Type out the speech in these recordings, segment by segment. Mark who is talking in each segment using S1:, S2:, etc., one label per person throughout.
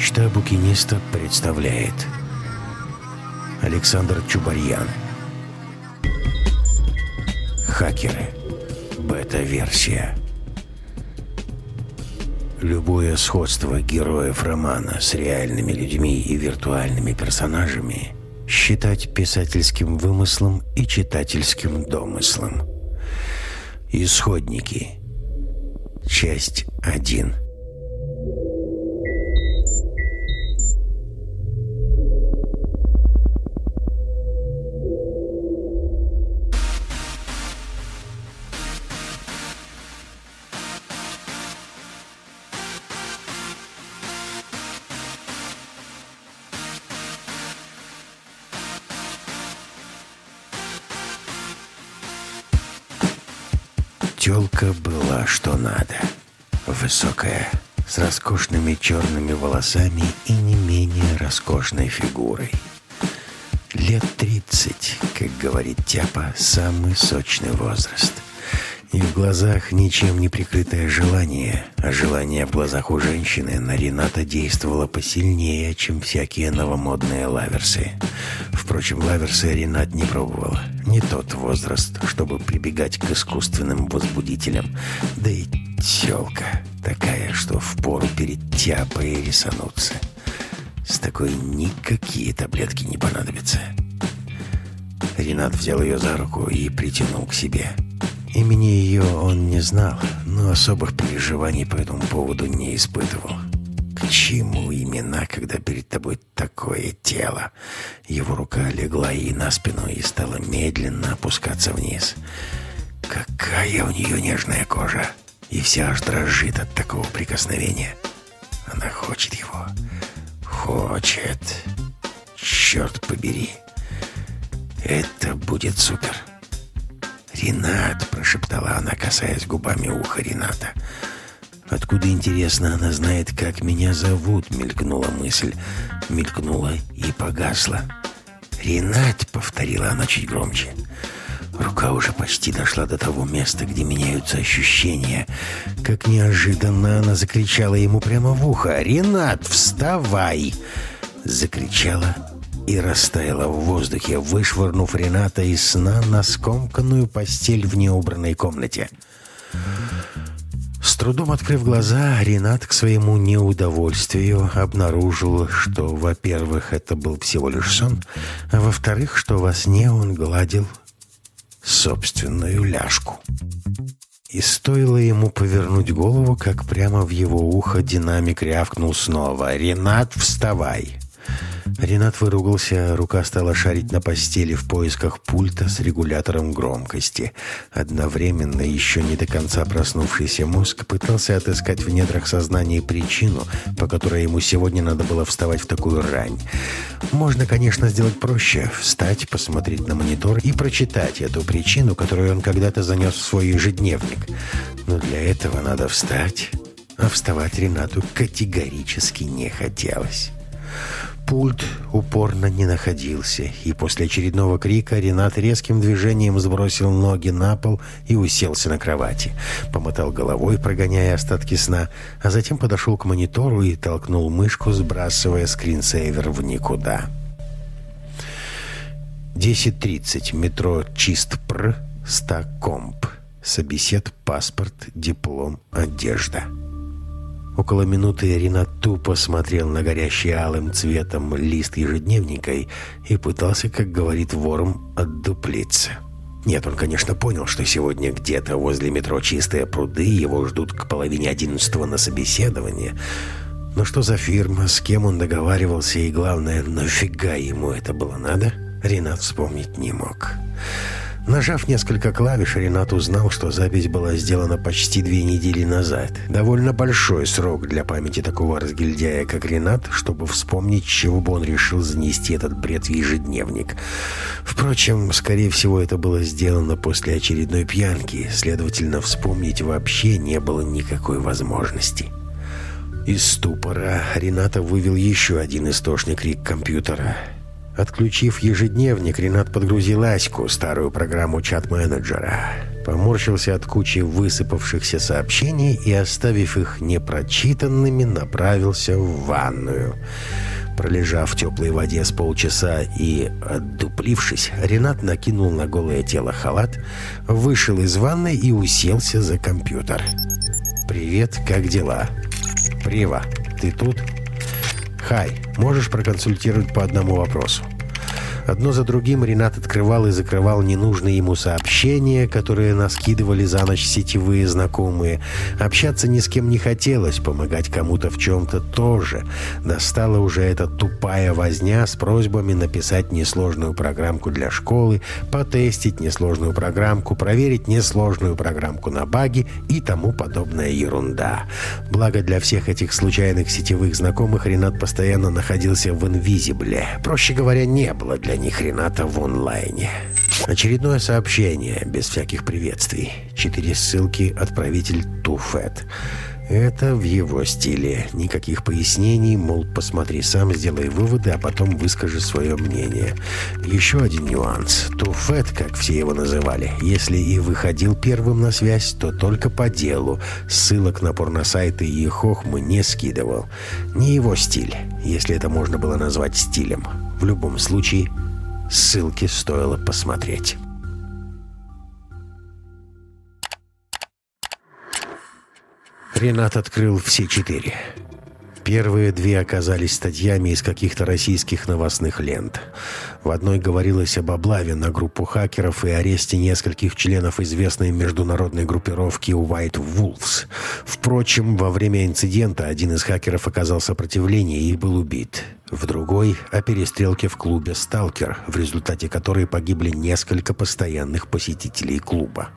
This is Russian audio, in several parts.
S1: Мечта букиниста представляет Александр Чубарьян Хакеры Бета-версия Любое сходство героев романа с реальными людьми и виртуальными персонажами считать писательским вымыслом и читательским домыслом. Исходники. Часть 1. Тёлка была что надо. Высокая, с роскошными черными волосами и не менее роскошной фигурой. Лет тридцать, как говорит Тяпа, самый сочный возраст. И в глазах ничем не прикрытое желание, а желание в глазах у женщины на Рената действовало посильнее, чем всякие новомодные лаверсы. Впрочем, лаверсы Ренат не пробовал. Не тот возраст, чтобы прибегать к искусственным возбудителям. Да и тёлка такая, что впору перед тяпой рисануться. С такой никакие таблетки не понадобятся. Ренат взял ее за руку и притянул к себе. Имени ее он не знал, но особых переживаний по этому поводу не испытывал. К чему имена, когда перед тобой такое тело? Его рука легла ей на спину и стала медленно опускаться вниз. Какая у нее нежная кожа! И вся аж дрожит от такого прикосновения. Она хочет его. Хочет. Черт побери. Это будет супер. «Ренат!» — прошептала она, касаясь губами уха Рената. «Откуда, интересно, она знает, как меня зовут?» — мелькнула мысль. Мелькнула и погасла. «Ренат!» — повторила она чуть громче. Рука уже почти дошла до того места, где меняются ощущения. Как неожиданно она закричала ему прямо в ухо. «Ренат, вставай!» Закричала и растаяла в воздухе, вышвырнув Рената из сна на скомканную постель в неубранной комнате. С трудом открыв глаза, Ренат к своему неудовольствию обнаружил, что, во-первых, это был всего лишь сон, а во-вторых, что во сне он гладил собственную ляжку. И стоило ему повернуть голову, как прямо в его ухо динамик рявкнул снова «Ренат, вставай!» Ренат выругался, рука стала шарить на постели в поисках пульта с регулятором громкости. Одновременно еще не до конца проснувшийся мозг пытался отыскать в недрах сознания причину, по которой ему сегодня надо было вставать в такую рань. Можно, конечно, сделать проще – встать, посмотреть на монитор и прочитать эту причину, которую он когда-то занес в свой ежедневник. Но для этого надо встать, а вставать Ренату категорически не хотелось. Пульт упорно не находился, и после очередного крика Ренат резким движением сбросил ноги на пол и уселся на кровати. Помотал головой, прогоняя остатки сна, а затем подошел к монитору и толкнул мышку, сбрасывая скринсейвер в никуда. 10.30. Метро Чистпр, Стакомп. Собесед, паспорт, диплом, одежда. Около минуты Ренат тупо смотрел на горящий алым цветом лист ежедневника и пытался, как говорит вором, отдуплиться. Нет, он, конечно, понял, что сегодня где-то возле метро «Чистые пруды» его ждут к половине одиннадцатого на собеседование. Но что за фирма, с кем он договаривался и, главное, нафига ему это было надо, Ренат вспомнить не мог. Нажав несколько клавиш, Ренат узнал, что запись была сделана почти две недели назад. Довольно большой срок для памяти такого разгильдяя, как Ренат, чтобы вспомнить, чего бы он решил занести этот бред в ежедневник. Впрочем, скорее всего, это было сделано после очередной пьянки, следовательно, вспомнить вообще не было никакой возможности. Из ступора Рената вывел еще один истошный крик компьютера – Отключив ежедневник, Ренат подгрузил Аську, старую программу чат-менеджера. поморщился от кучи высыпавшихся сообщений и, оставив их непрочитанными, направился в ванную. Пролежав в теплой воде с полчаса и отдуплившись, Ренат накинул на голое тело халат, вышел из ванной и уселся за компьютер. «Привет, как дела?» «Прива, ты тут?» «Хай, можешь проконсультировать по одному вопросу?» Одно за другим Ренат открывал и закрывал ненужные ему сообщения, которые наскидывали за ночь сетевые знакомые. Общаться ни с кем не хотелось, помогать кому-то в чем-то тоже. Достала уже эта тупая возня с просьбами написать несложную программку для школы, потестить несложную программку, проверить несложную программку на баги и тому подобная ерунда. Благо для всех этих случайных сетевых знакомых Ренат постоянно находился в инвизибле. Проще говоря, не было для ни хрена-то в онлайне. Очередное сообщение, без всяких приветствий. Четыре ссылки, отправитель Туфет. Это в его стиле. Никаких пояснений, мол, посмотри сам, сделай выводы, а потом выскажи свое мнение. Еще один нюанс. Туфет, как все его называли, если и выходил первым на связь, то только по делу. Ссылок на порносайты и хохмы не скидывал. Не его стиль, если это можно было назвать стилем. В любом случае, ссылки стоило посмотреть. Ренат открыл все четыре. Первые две оказались статьями из каких-то российских новостных лент. В одной говорилось об облаве на группу хакеров и аресте нескольких членов известной международной группировки White Wolves. Впрочем, во время инцидента один из хакеров оказал сопротивление и был убит. В другой — о перестрелке в клубе «Сталкер», в результате которой погибли несколько постоянных посетителей клуба.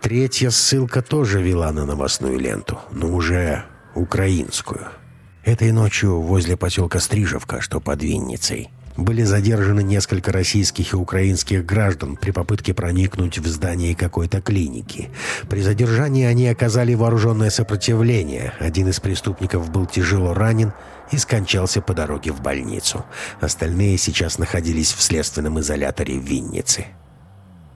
S1: Третья ссылка тоже вела на новостную ленту, но уже украинскую. Этой ночью возле поселка Стрижевка, что под Винницей, были задержаны несколько российских и украинских граждан при попытке проникнуть в здание какой-то клиники. При задержании они оказали вооруженное сопротивление. Один из преступников был тяжело ранен и скончался по дороге в больницу. Остальные сейчас находились в следственном изоляторе в Виннице.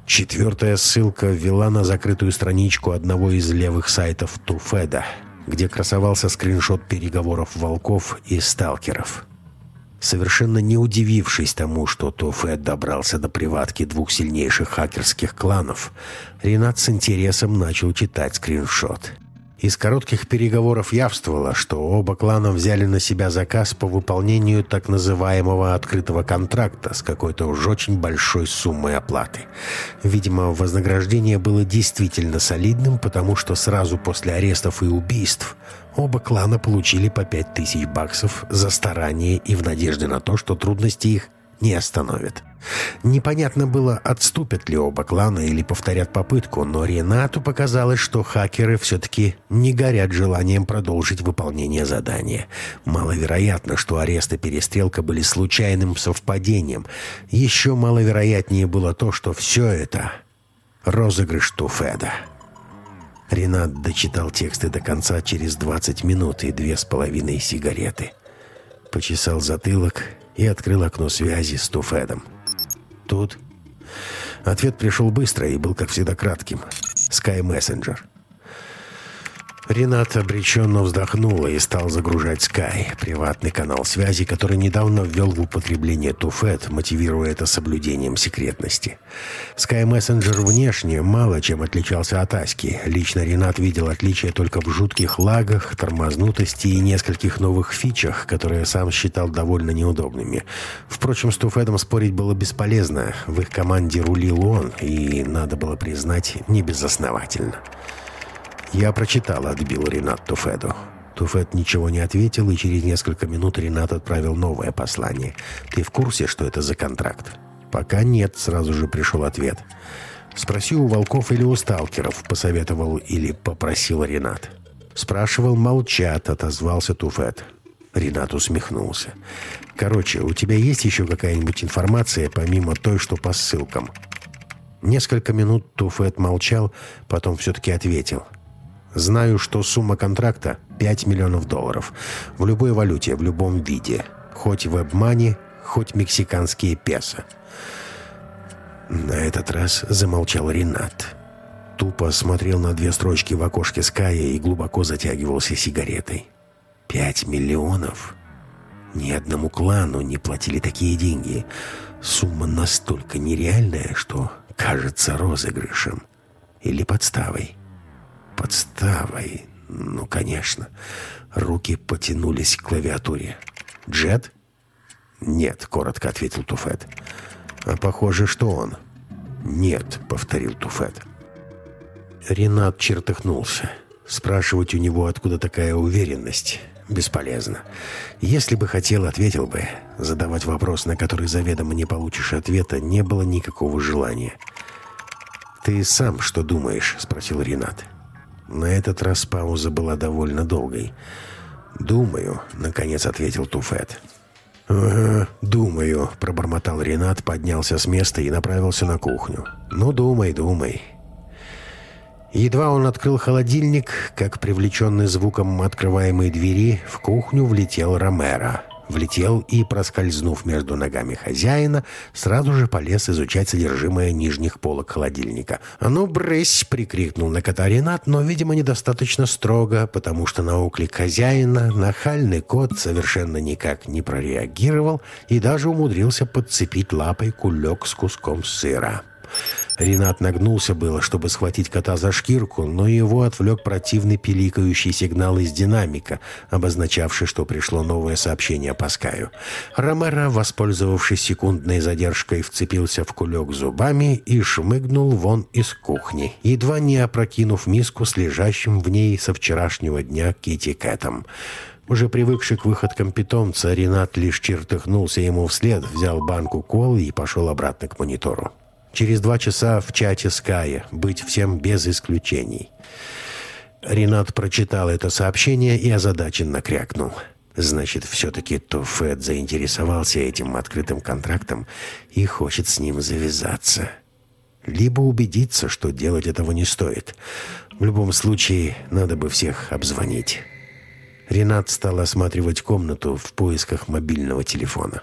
S1: Четвертая ссылка ввела на закрытую страничку одного из левых сайтов Туфеда, где красовался скриншот переговоров волков и сталкеров. Совершенно не удивившись тому, что Туфед добрался до приватки двух сильнейших хакерских кланов, Ренат с интересом начал читать скриншот. Из коротких переговоров явствовало, что оба клана взяли на себя заказ по выполнению так называемого открытого контракта с какой-то уж очень большой суммой оплаты. Видимо, вознаграждение было действительно солидным, потому что сразу после арестов и убийств оба клана получили по 5000 баксов за старание и в надежде на то, что трудности их не остановят. Непонятно было, отступят ли оба клана или повторят попытку, но Ренату показалось, что хакеры все-таки не горят желанием продолжить выполнение задания. Маловероятно, что арест и перестрелка были случайным совпадением. Еще маловероятнее было то, что все это — розыгрыш Туфеда. Ренат дочитал тексты до конца через 20 минут и две с половиной сигареты. Почесал затылок и открыл окно связи с Туфедом. Тут ответ пришел быстро и был, как всегда, кратким. Sky Messenger. Ренат обреченно вздохнула и стал загружать Sky, приватный канал связи, который недавно ввел в употребление Туфет, мотивируя это соблюдением секретности. Sky Messenger внешне мало чем отличался от Аськи. Лично Ренат видел отличия только в жутких лагах, тормознутости и нескольких новых фичах, которые сам считал довольно неудобными. Впрочем, с Туфетом спорить было бесполезно. В их команде рулил он, и, надо было признать, не безосновательно. «Я прочитал», — отбил Ренат Туфеду. Туфет ничего не ответил, и через несколько минут Ренат отправил новое послание. «Ты в курсе, что это за контракт?» «Пока нет», — сразу же пришел ответ. «Спроси у волков или у сталкеров», — посоветовал или попросил Ренат. Спрашивал, молчат, отозвался Туфет. Ренат усмехнулся. «Короче, у тебя есть еще какая-нибудь информация, помимо той, что по ссылкам?» Несколько минут Туфет молчал, потом все-таки ответил. Знаю, что сумма контракта — 5 миллионов долларов. В любой валюте, в любом виде. Хоть веб-мани, хоть мексиканские песо. На этот раз замолчал Ренат. тупо смотрел на две строчки в окошке Ская и глубоко затягивался сигаретой. «Пять миллионов?» Ни одному клану не платили такие деньги. Сумма настолько нереальная, что кажется розыгрышем. Или подставой. Подставой. Ну, конечно. Руки потянулись к клавиатуре. «Джет?» «Нет», — коротко ответил Туфет. «А похоже, что он». «Нет», — повторил Туфет. Ренат чертыхнулся. Спрашивать у него, откуда такая уверенность, бесполезно. Если бы хотел, ответил бы. Задавать вопрос, на который заведомо не получишь ответа, не было никакого желания. «Ты сам что думаешь?» — спросил Ренат. На этот раз пауза была довольно долгой. «Думаю», — наконец ответил Туфет. «Ага, думаю», — пробормотал Ренат, поднялся с места и направился на кухню. «Ну, думай, думай. Едва он открыл холодильник, как привлеченный звуком открываемой двери, в кухню влетел Ромеро. Влетел и, проскользнув между ногами хозяина, сразу же полез изучать содержимое нижних полок холодильника. «А ну, брысь!» — прикрикнул на кота Ренат, но, видимо, недостаточно строго, потому что на оклик хозяина нахальный кот совершенно никак не прореагировал и даже умудрился подцепить лапой кулек с куском сыра. Ренат нагнулся было, чтобы схватить кота за шкирку, но его отвлек противный пиликающий сигнал из динамика, обозначавший, что пришло новое сообщение по Скаю. Ромеро, воспользовавшись секундной задержкой, вцепился в кулек зубами и шмыгнул вон из кухни, едва не опрокинув миску с лежащим в ней со вчерашнего дня Кити Кэтом. Уже привыкший к выходкам питомца, Ренат лишь чертыхнулся ему вслед, взял банку колы и пошел обратно к монитору. Через два часа в чате Ская. Быть всем без исключений. Ренат прочитал это сообщение и озадаченно крякнул. Значит, все-таки Туфет заинтересовался этим открытым контрактом и хочет с ним завязаться. Либо убедиться, что делать этого не стоит. В любом случае, надо бы всех обзвонить. Ренат стал осматривать комнату в поисках мобильного телефона.